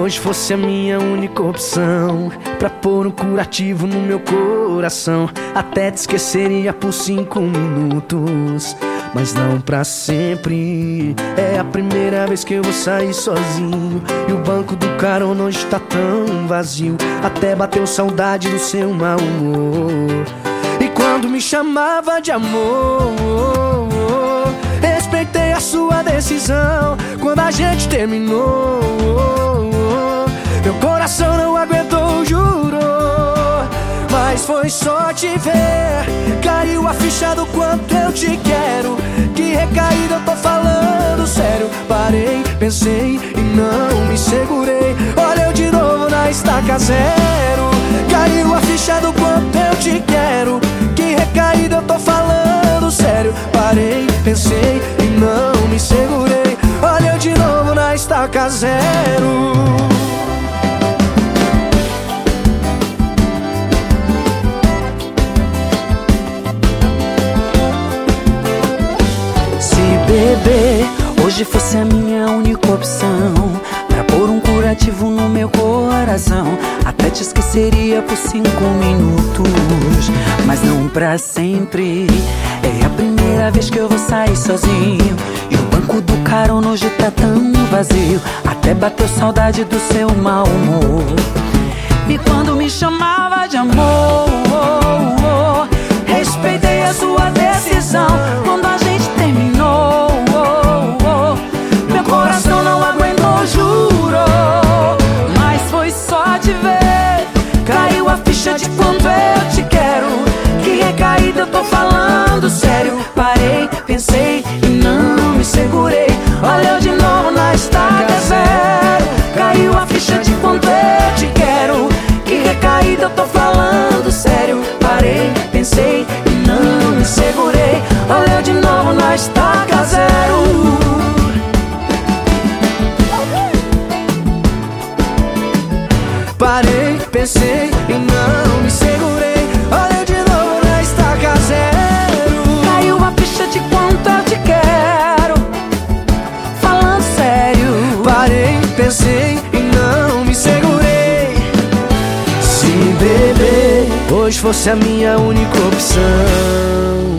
hoje fosse a minha única opção Pra pôr um curativo no meu coração. Até te esqueceria por cinco minutos Mas não pra sempre. É a primeira vez que eu vou sair sozinho E o banco do carona hoje tá tão vazio. Até bateu saudade do seu mau humor. E quando me chamava de amor Respeitei a sua decisão. Quando a gente terminou meu coração não aguentou, jurou. Mas foi só te ver. Caiu a ficha do quanto eu te quero. Que recaída eu tô falando sério. Parei, pensei e não me segurei. Olha eu de novo na estaca zero. Caiu a ficha do quanto eu te quero. Que recaída eu tô falando sério. Parei, pensei e não me segurei. Olha eu de novo na estaca zero Bebê, hoje fosse a minha única opção Pra pôr um curativo no meu coração. Até te esqueceria por cinco minutos Mas não pra sempre. É a primeira vez que eu vou sair sozinho. E o banco do carona hoje tá tão vazio. Até bateu saudade do seu mau humor. E quando me chamava de amor Parei, pensei e não me segurei. Olha de novo na estaca zero. Caiu a ficha de quanto eu te quero. Falando sério. Parei, pensei e não me segurei. Se beber hoje fosse a minha única opção